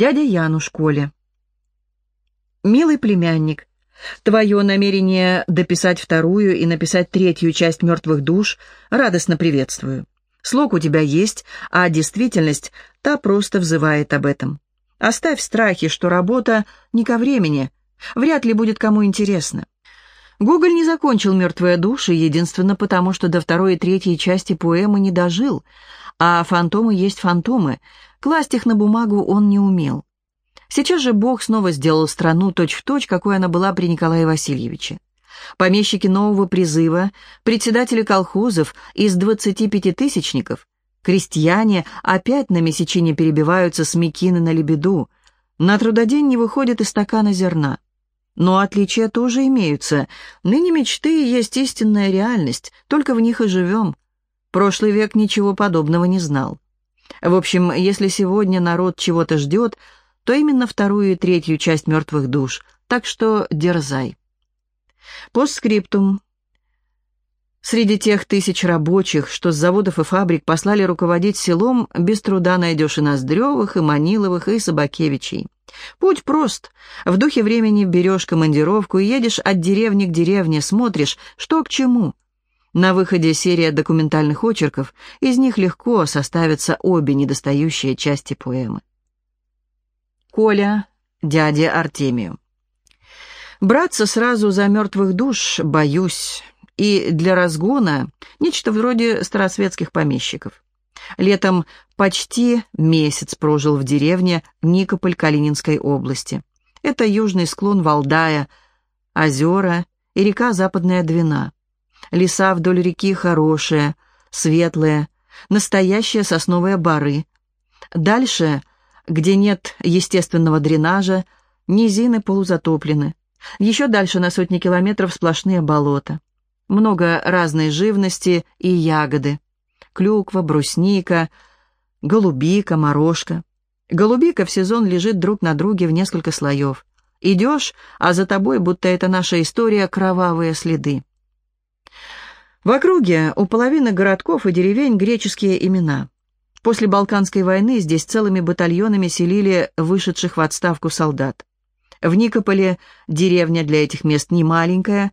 Дядя Януш Коле. «Милый племянник, твое намерение дописать вторую и написать третью часть «Мертвых душ» радостно приветствую. Слог у тебя есть, а действительность та просто взывает об этом. Оставь страхи, что работа не ко времени, вряд ли будет кому интересно. Гоголь не закончил «Мертвые души» единственно потому, что до второй и третьей части поэмы не дожил, а фантомы есть фантомы, класть их на бумагу он не умел. Сейчас же Бог снова сделал страну точь-в-точь, точь, какой она была при Николае Васильевиче. Помещики нового призыва, председатели колхозов из 25-тысячников, крестьяне опять на месячине перебиваются с мекины на лебеду, на трудодень не выходит и стакана зерна. Но отличия тоже имеются. Ныне мечты есть истинная реальность, только в них и живем. Прошлый век ничего подобного не знал. В общем, если сегодня народ чего-то ждет, то именно вторую и третью часть «Мертвых душ», так что дерзай. Постскриптум. Среди тех тысяч рабочих, что с заводов и фабрик послали руководить селом, без труда найдешь и Ноздревых, и Маниловых, и Собакевичей. Путь прост. В духе времени берешь командировку и едешь от деревни к деревне, смотришь, что к чему. На выходе серия документальных очерков, из них легко составятся обе недостающие части поэмы. Коля, дяде Артемию. Браться сразу за мертвых душ боюсь, и для разгона нечто вроде старосветских помещиков. Летом почти месяц прожил в деревне Никополь Калининской области. Это южный склон Валдая, озера и река Западная Двина. Леса вдоль реки хорошие, светлые, настоящие сосновые бары. Дальше, где нет естественного дренажа, низины полузатоплены. Еще дальше на сотни километров сплошные болота. Много разной живности и ягоды клюква, брусника, голубика, морожка. Голубика в сезон лежит друг на друге в несколько слоев. Идешь, а за тобой, будто это наша история, кровавые следы. В округе у половины городков и деревень греческие имена. После Балканской войны здесь целыми батальонами селили вышедших в отставку солдат. В Никополе деревня для этих мест не маленькая,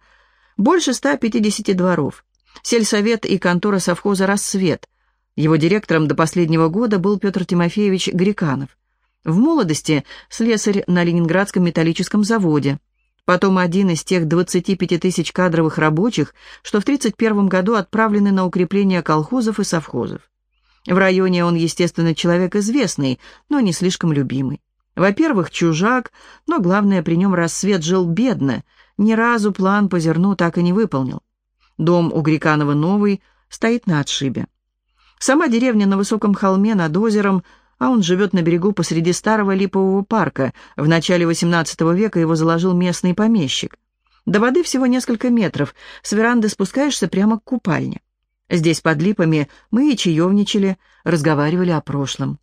больше 150 дворов. Сельсовет и контора совхоза «Рассвет». Его директором до последнего года был Петр Тимофеевич Греканов. В молодости слесарь на Ленинградском металлическом заводе. Потом один из тех 25 тысяч кадровых рабочих, что в 1931 году отправлены на укрепление колхозов и совхозов. В районе он, естественно, человек известный, но не слишком любимый. Во-первых, чужак, но главное, при нем рассвет жил бедно, ни разу план по зерну так и не выполнил. Дом у Греканова новый, стоит на отшибе. Сама деревня на высоком холме над озером, а он живет на берегу посреди старого липового парка. В начале XVIII века его заложил местный помещик. До воды всего несколько метров, с веранды спускаешься прямо к купальне. Здесь под липами мы и чаевничали, разговаривали о прошлом.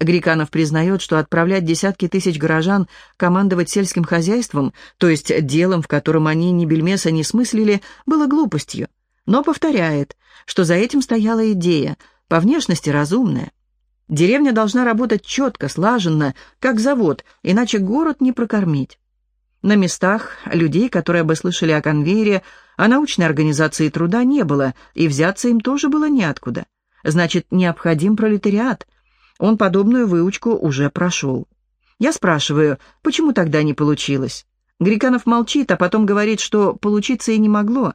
Гриканов признает, что отправлять десятки тысяч горожан командовать сельским хозяйством, то есть делом, в котором они ни бельмеса не смыслили, было глупостью. Но повторяет, что за этим стояла идея, по внешности разумная. Деревня должна работать четко, слаженно, как завод, иначе город не прокормить. На местах людей, которые бы слышали о конвейере, о научной организации труда не было, и взяться им тоже было неоткуда. Значит, необходим пролетариат – он подобную выучку уже прошел. Я спрашиваю, почему тогда не получилось? Гриканов молчит, а потом говорит, что получиться и не могло.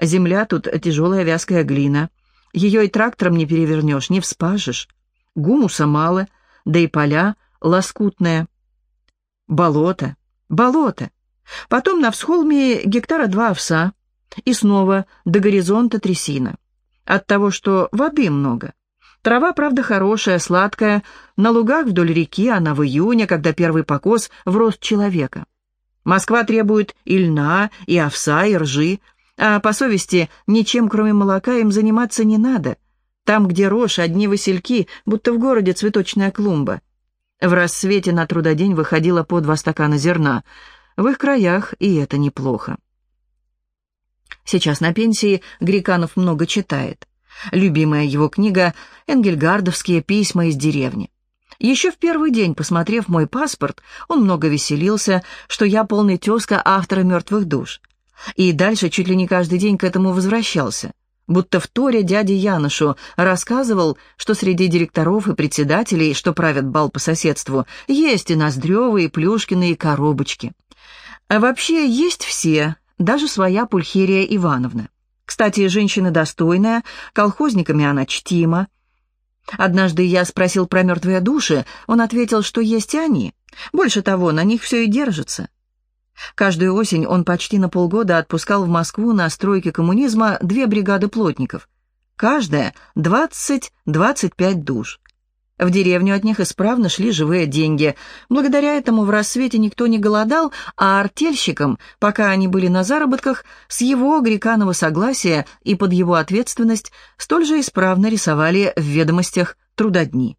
Земля тут тяжелая вязкая глина. Ее и трактором не перевернешь, не вспашешь. Гумуса мало, да и поля лоскутные. Болото, болото. Потом на всхолме гектара два овса. И снова до горизонта трясина. От того, что воды много. Трава, правда, хорошая, сладкая, на лугах вдоль реки, она в июне, когда первый покос в рост человека. Москва требует и льна, и овса, и ржи, а по совести ничем, кроме молока, им заниматься не надо. Там, где рожь, одни васильки, будто в городе цветочная клумба. В рассвете на трудодень выходило по два стакана зерна. В их краях и это неплохо. Сейчас на пенсии Гриканов много читает. Любимая его книга «Энгельгардовские письма из деревни». Еще в первый день, посмотрев мой паспорт, он много веселился, что я полный тезка автора «Мертвых душ». И дальше чуть ли не каждый день к этому возвращался. Будто в Торе дяде Яношу рассказывал, что среди директоров и председателей, что правят бал по соседству, есть и Ноздревы, и Плюшкины, и Коробочки. А вообще есть все, даже своя Пульхерия Ивановна. Кстати, женщина достойная, колхозниками она чтима. Однажды я спросил про мертвые души, он ответил, что есть они. Больше того, на них все и держится. Каждую осень он почти на полгода отпускал в Москву на стройке коммунизма две бригады плотников. Каждая 20-25 душ. В деревню от них исправно шли живые деньги. Благодаря этому в рассвете никто не голодал, а артельщикам, пока они были на заработках, с его греканого согласия и под его ответственность столь же исправно рисовали в ведомостях трудодни.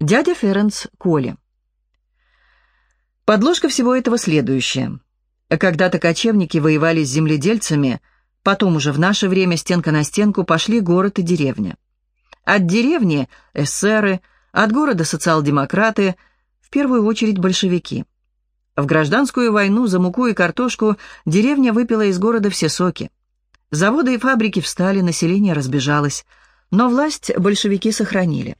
Дядя Ференц Коля Подложка всего этого следующая. Когда-то кочевники воевали с земледельцами, потом уже в наше время стенка на стенку пошли город и деревня. От деревни – эсеры, от города – социал-демократы, в первую очередь большевики. В гражданскую войну за муку и картошку деревня выпила из города все соки. Заводы и фабрики встали, население разбежалось, но власть большевики сохранили.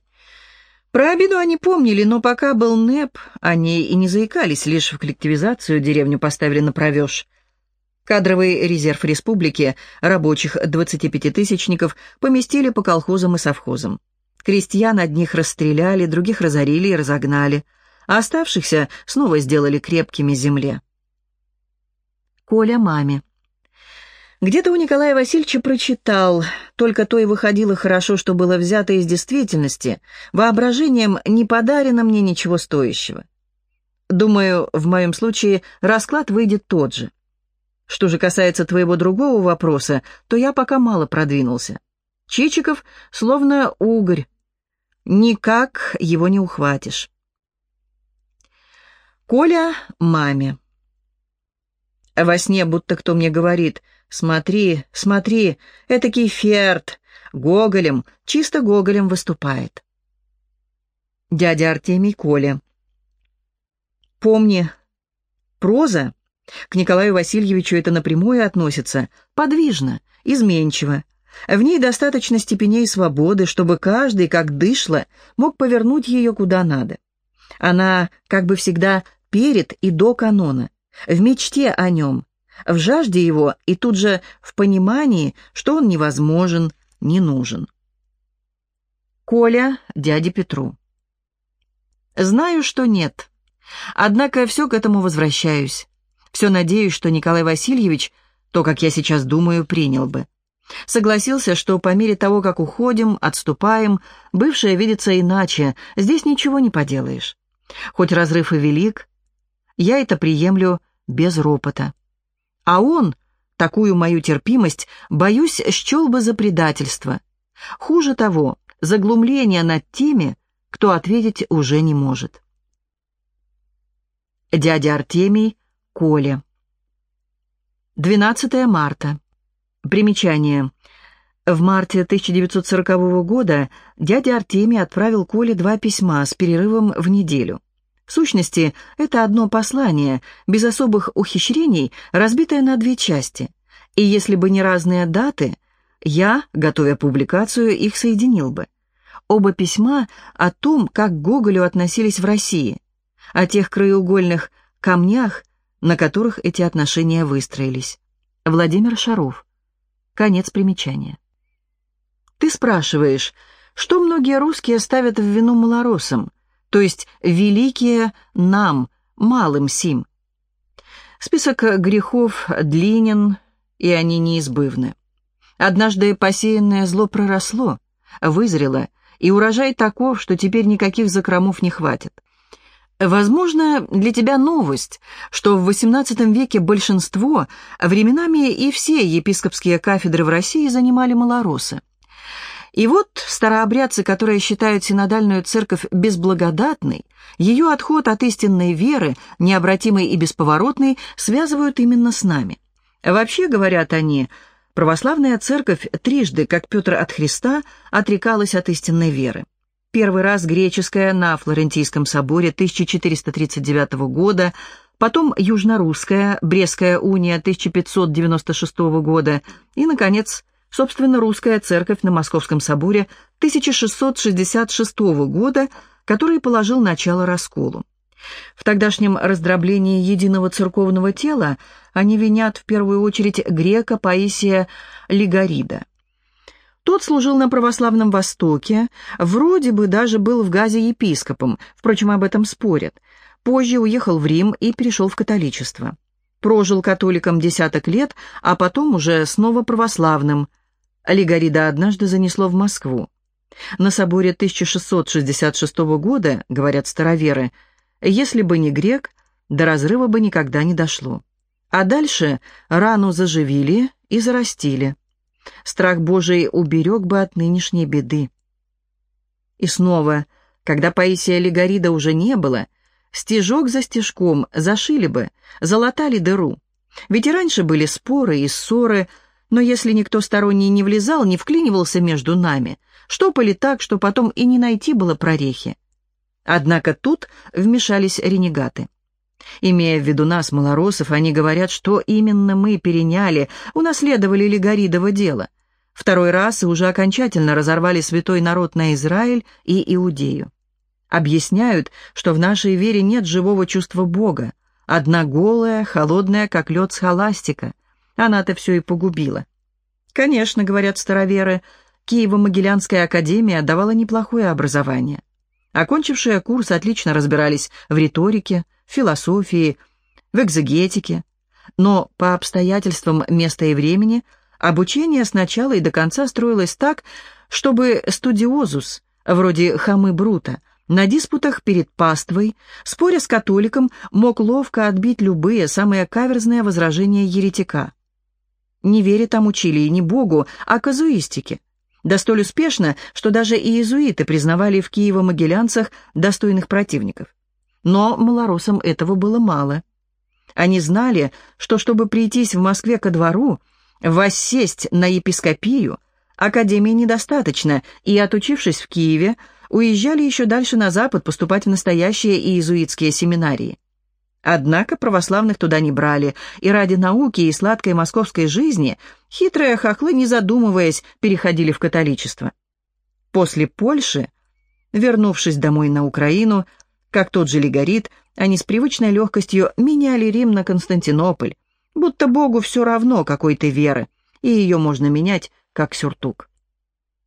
Про обиду они помнили, но пока был НЭП, они и не заикались, лишь в коллективизацию деревню поставили на провеж. Кадровый резерв республики, рабочих 25-тысячников, поместили по колхозам и совхозам. Крестьян одних расстреляли, других разорили и разогнали, а оставшихся снова сделали крепкими земле. Коля маме. Где-то у Николая Васильевича прочитал, только то и выходило хорошо, что было взято из действительности, воображением не подарено мне ничего стоящего. Думаю, в моем случае расклад выйдет тот же. Что же касается твоего другого вопроса, то я пока мало продвинулся. Чичиков словно угорь. Никак его не ухватишь. Коля маме. Во сне будто кто мне говорит — Смотри, смотри, этакий ферт, Гоголем, чисто Гоголем выступает. Дядя Артемий Коля. Помни, проза, к Николаю Васильевичу это напрямую относится, подвижно, изменчиво. В ней достаточно степеней свободы, чтобы каждый, как дышло, мог повернуть ее куда надо. Она, как бы всегда, перед и до канона, в мечте о нем, в жажде его и тут же в понимании, что он невозможен, не нужен. Коля дяде Петру. Знаю, что нет. Однако все к этому возвращаюсь. Все надеюсь, что Николай Васильевич, то, как я сейчас думаю, принял бы. Согласился, что по мере того, как уходим, отступаем, бывшее видится иначе, здесь ничего не поделаешь. Хоть разрыв и велик, я это приемлю без ропота. А он, такую мою терпимость, боюсь, счел бы за предательство. Хуже того, заглумление над теми, кто ответить уже не может. Дядя Артемий, Коля. 12 марта. Примечание. В марте 1940 года дядя Артемий отправил Коле два письма с перерывом в неделю. В сущности, это одно послание, без особых ухищрений, разбитое на две части. И если бы не разные даты, я, готовя публикацию, их соединил бы. Оба письма о том, как к Гоголю относились в России, о тех краеугольных камнях, на которых эти отношения выстроились. Владимир Шаров. Конец примечания. Ты спрашиваешь, что многие русские ставят в вину малоросам – то есть великие нам, малым сим. Список грехов длинен, и они неизбывны. Однажды посеянное зло проросло, вызрело, и урожай таков, что теперь никаких закромов не хватит. Возможно, для тебя новость, что в XVIII веке большинство, временами и все епископские кафедры в России занимали малоросы. И вот старообрядцы, которые считают синодальную церковь безблагодатной, ее отход от истинной веры, необратимой и бесповоротной, связывают именно с нами. Вообще, говорят они, православная церковь трижды, как Петр от Христа, отрекалась от истинной веры. Первый раз греческая на Флорентийском соборе 1439 года, потом южнорусская, Брестская уния 1596 года и, наконец, собственно, русская церковь на Московском соборе 1666 года, который положил начало расколу. В тогдашнем раздроблении единого церковного тела они винят в первую очередь грека Паисия Лигарида. Тот служил на православном Востоке, вроде бы даже был в Газе епископом, впрочем, об этом спорят. Позже уехал в Рим и перешел в католичество. Прожил католиком десяток лет, а потом уже снова православным. Лигарида однажды занесло в Москву. На соборе 1666 года, говорят староверы, если бы не грек, до разрыва бы никогда не дошло. А дальше рану заживили и зарастили. Страх Божий уберег бы от нынешней беды. И снова, когда Паисия Легарида уже не было, стежок за стежком зашили бы, залатали дыру. Ведь и раньше были споры и ссоры, но если никто сторонний не влезал, не вклинивался между нами, штопали так, что потом и не найти было прорехи. Однако тут вмешались ренегаты. Имея в виду нас, малоросов, они говорят, что именно мы переняли, унаследовали Легоридово дело. Второй раз и уже окончательно разорвали святой народ на Израиль и Иудею. Объясняют, что в нашей вере нет живого чувства Бога. Одна голая, холодная, как лед схоластика. Она-то все и погубила. Конечно, говорят староверы, Киево-Могилянская академия давала неплохое образование. Окончившие курс отлично разбирались в риторике, философии, в экзегетике, но по обстоятельствам места и времени обучение сначала и до конца строилось так, чтобы студиозус, вроде хамы Брута, на диспутах перед паствой, споря с католиком, мог ловко отбить любые самые каверзные возражения еретика. Не веря там учили и не Богу, а казуистике. Да столь успешно, что даже и иезуиты признавали в Киево-Могилянцах достойных противников. Но малоросам этого было мало. Они знали, что чтобы прийтись в Москве ко двору, воссесть на епископию, академии недостаточно, и, отучившись в Киеве, уезжали еще дальше на запад поступать в настоящие иезуитские семинарии. Однако православных туда не брали, и ради науки и сладкой московской жизни хитрые хохлы, не задумываясь, переходили в католичество. После Польши, вернувшись домой на Украину, как тот же Лигорит, они с привычной легкостью меняли Рим на Константинополь, будто Богу все равно, какой ты веры, и ее можно менять, как сюртук.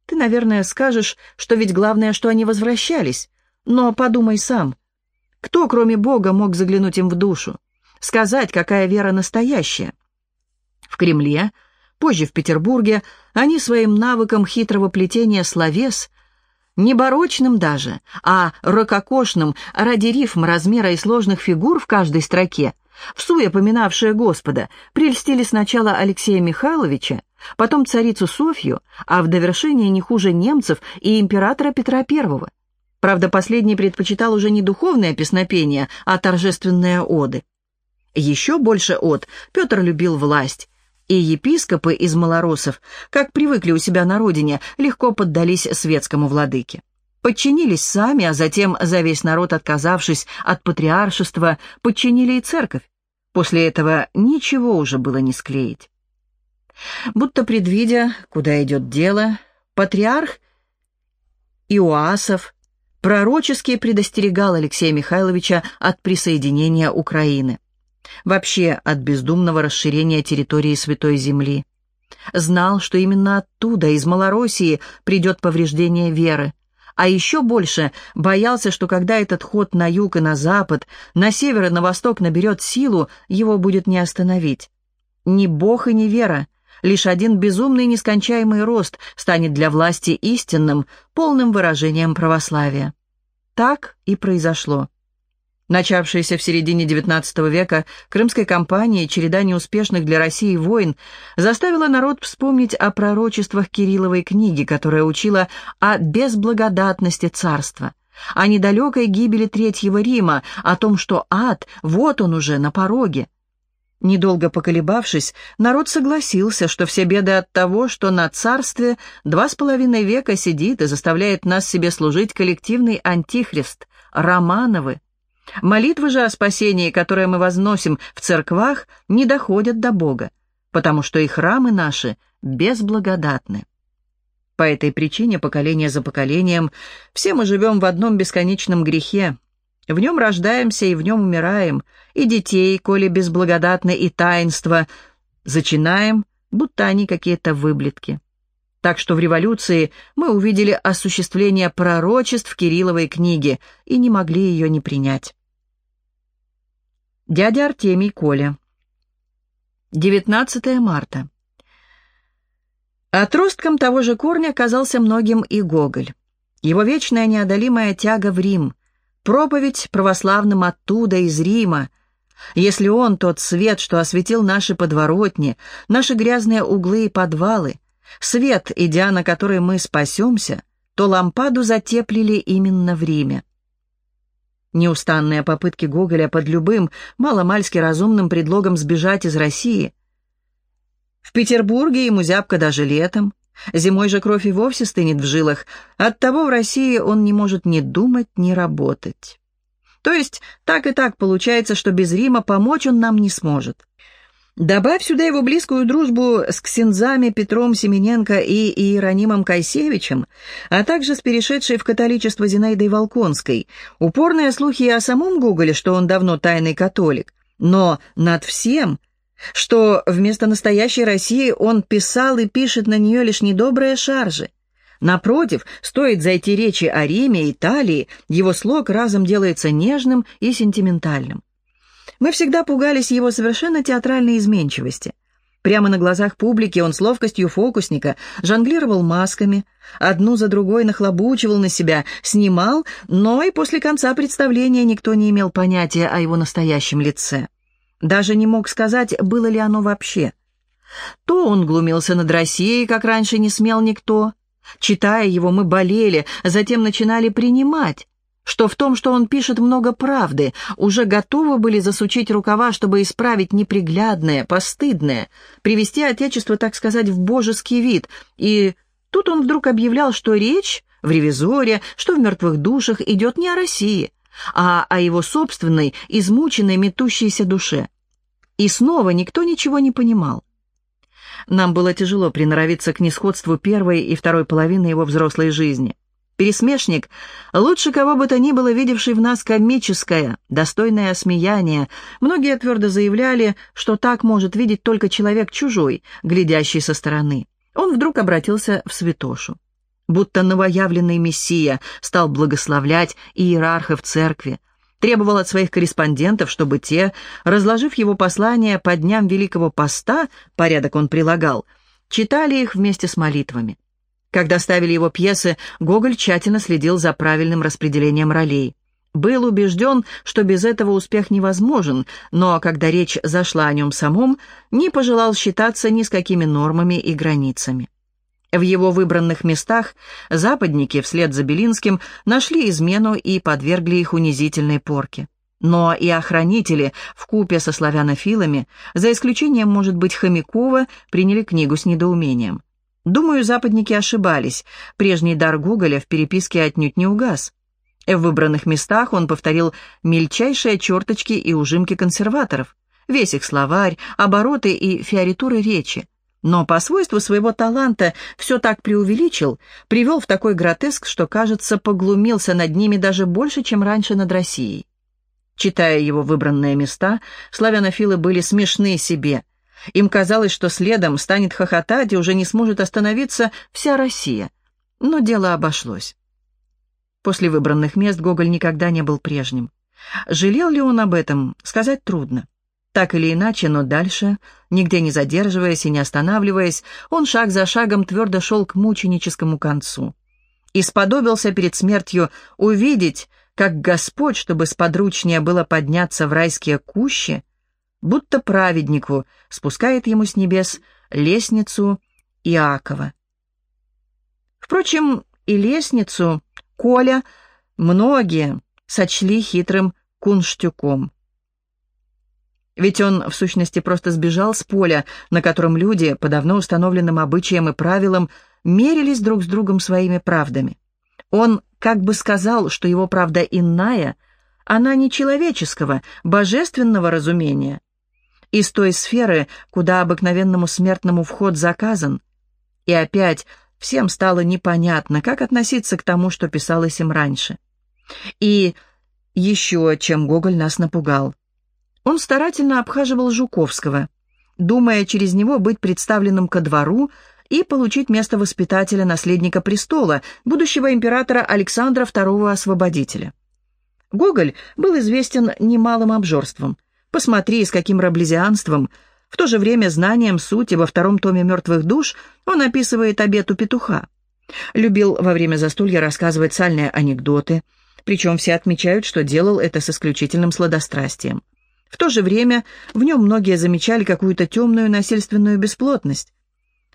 Ты, наверное, скажешь, что ведь главное, что они возвращались, но подумай сам. Кто, кроме Бога, мог заглянуть им в душу, сказать, какая вера настоящая? В Кремле, позже в Петербурге, они своим навыком хитрого плетения словес – не барочным даже, а рококошным, ради рифм, размера и сложных фигур в каждой строке, всуя поминавшие Господа, прельстили сначала Алексея Михайловича, потом царицу Софью, а в довершение не хуже немцев и императора Петра I. Правда, последний предпочитал уже не духовное песнопение, а торжественные оды. Еще больше от Петр любил власть, и епископы из малоросов, как привыкли у себя на родине, легко поддались светскому владыке. Подчинились сами, а затем, за весь народ отказавшись от патриаршества, подчинили и церковь. После этого ничего уже было не склеить. Будто предвидя, куда идет дело, патриарх Иоасов пророчески предостерегал Алексея Михайловича от присоединения Украины вообще от бездумного расширения территории Святой Земли. Знал, что именно оттуда, из Малороссии, придет повреждение веры. А еще больше боялся, что когда этот ход на юг и на запад, на север и на восток наберет силу, его будет не остановить. Ни Бог и ни вера, лишь один безумный нескончаемый рост станет для власти истинным, полным выражением православия. Так и произошло. Начавшаяся в середине XIX века крымской кампания и череда неуспешных для России войн заставила народ вспомнить о пророчествах Кирилловой книги, которая учила о безблагодатности царства, о недалекой гибели Третьего Рима, о том, что ад, вот он уже, на пороге. Недолго поколебавшись, народ согласился, что все беды от того, что на царстве два с половиной века сидит и заставляет нас себе служить коллективный антихрист, Романовы. Молитвы же о спасении, которые мы возносим в церквах, не доходят до Бога, потому что и храмы наши безблагодатны. По этой причине, поколение за поколением, все мы живем в одном бесконечном грехе, в нем рождаемся и в нем умираем, и детей, коли безблагодатны и таинства, зачинаем, будто они какие-то выблетки. Так что в революции мы увидели осуществление пророчеств Кирилловой книги и не могли ее не принять. Дядя Артемий Коля. 19 марта. Отростком того же корня оказался многим и Гоголь. Его вечная неодолимая тяга в Рим — проповедь православным оттуда, из Рима. Если он тот свет, что осветил наши подворотни, наши грязные углы и подвалы, свет, идя на который мы спасемся, то лампаду затеплили именно в Риме. Неустанные попытки Гоголя под любым, маломальски разумным предлогом сбежать из России. В Петербурге ему зябко даже летом, Зимой же кровь и вовсе стынет в жилах, оттого в России он не может ни думать, ни работать. То есть так и так получается, что без Рима помочь он нам не сможет. Добавь сюда его близкую дружбу с ксензами Петром Семененко и Иеронимом Кайсевичем, а также с перешедшей в католичество Зинаидой Волконской, упорные слухи о самом Гоголе, что он давно тайный католик, но над всем что вместо настоящей России он писал и пишет на нее лишь недобрые шаржи. Напротив, стоит зайти речи о Риме, Италии, его слог разом делается нежным и сентиментальным. Мы всегда пугались его совершенно театральной изменчивости. Прямо на глазах публики он с ловкостью фокусника жонглировал масками, одну за другой нахлобучивал на себя, снимал, но и после конца представления никто не имел понятия о его настоящем лице. Даже не мог сказать, было ли оно вообще. То он глумился над Россией, как раньше не смел никто. Читая его, мы болели, затем начинали принимать, что в том, что он пишет много правды, уже готовы были засучить рукава, чтобы исправить неприглядное, постыдное, привести Отечество, так сказать, в божеский вид. И тут он вдруг объявлял, что речь в «Ревизоре», что в «Мертвых душах» идет не о России, а о его собственной, измученной, метущейся душе. И снова никто ничего не понимал. Нам было тяжело приноровиться к несходству первой и второй половины его взрослой жизни. Пересмешник, лучше кого бы то ни было видевший в нас комическое, достойное осмеяние, многие твердо заявляли, что так может видеть только человек чужой, глядящий со стороны. Он вдруг обратился в святошу будто новоявленный мессия, стал благословлять иерархов церкви, требовал от своих корреспондентов, чтобы те, разложив его послания по дням Великого Поста, порядок он прилагал, читали их вместе с молитвами. Когда ставили его пьесы, Гоголь тщательно следил за правильным распределением ролей. Был убежден, что без этого успех невозможен, но когда речь зашла о нем самом, не пожелал считаться ни с какими нормами и границами. В его выбранных местах западники, вслед за Белинским, нашли измену и подвергли их унизительной порке. Но и охранители, в купе со славянофилами, за исключением, может быть, Хомякова, приняли книгу с недоумением. Думаю, западники ошибались. Прежний дар Гоголя в переписке отнюдь не угас. В выбранных местах он повторил мельчайшие черточки и ужимки консерваторов, весь их словарь, обороты и фиоритуры речи но по свойству своего таланта все так преувеличил, привел в такой гротеск, что, кажется, поглумился над ними даже больше, чем раньше над Россией. Читая его выбранные места, славянофилы были смешны себе. Им казалось, что следом станет хохотать и уже не сможет остановиться вся Россия. Но дело обошлось. После выбранных мест Гоголь никогда не был прежним. Жалел ли он об этом, сказать трудно. Так или иначе, но дальше, нигде не задерживаясь и не останавливаясь, он шаг за шагом твердо шел к мученическому концу. И сподобился перед смертью увидеть, как Господь, чтобы сподручнее было подняться в райские кущи, будто праведнику спускает ему с небес лестницу Иакова. Впрочем, и лестницу Коля многие сочли хитрым кунштюком. Ведь он, в сущности, просто сбежал с поля, на котором люди, по давно установленным обычаям и правилам, мерились друг с другом своими правдами. Он как бы сказал, что его правда иная, она не человеческого, божественного разумения. Из той сферы, куда обыкновенному смертному вход заказан. И опять всем стало непонятно, как относиться к тому, что писалось им раньше. И еще чем Гоголь нас напугал. Он старательно обхаживал Жуковского, думая через него быть представленным ко двору и получить место воспитателя наследника престола, будущего императора Александра II Освободителя. Гоголь был известен немалым обжорством. Посмотри, с каким раблезианством, в то же время знанием сути во втором томе «Мертвых душ» он описывает обед у петуха. Любил во время застолья рассказывать сальные анекдоты, причем все отмечают, что делал это с исключительным сладострастием. В то же время в нем многие замечали какую-то темную насильственную бесплотность.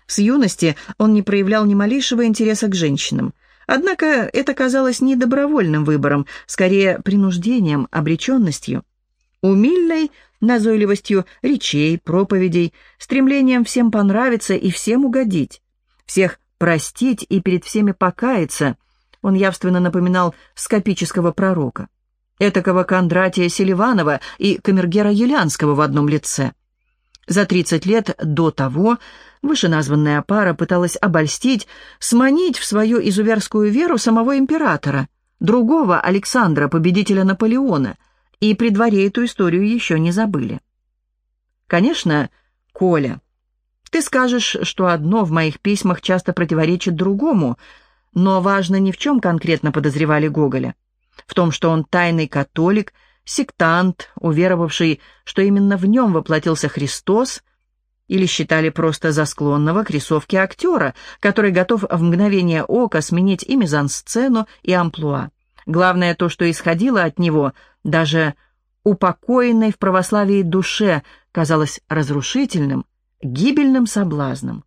С юности он не проявлял ни малейшего интереса к женщинам. Однако это казалось не добровольным выбором, скорее принуждением, обреченностью. Умильной назойливостью речей, проповедей, стремлением всем понравиться и всем угодить, всех простить и перед всеми покаяться, он явственно напоминал скопического пророка этакого Кондратия Селиванова и камергера Елянского в одном лице. За 30 лет до того вышеназванная пара пыталась обольстить, сманить в свою изуверскую веру самого императора, другого Александра, победителя Наполеона, и при дворе эту историю еще не забыли. Конечно, Коля, ты скажешь, что одно в моих письмах часто противоречит другому, но важно не в чем конкретно подозревали Гоголя в том, что он тайный католик, сектант, уверовавший, что именно в нем воплотился Христос, или считали просто за склонного к рисовке актера, который готов в мгновение ока сменить и мизансцену, и амплуа. Главное то, что исходило от него, даже упокоенной в православии душе, казалось разрушительным, гибельным соблазном.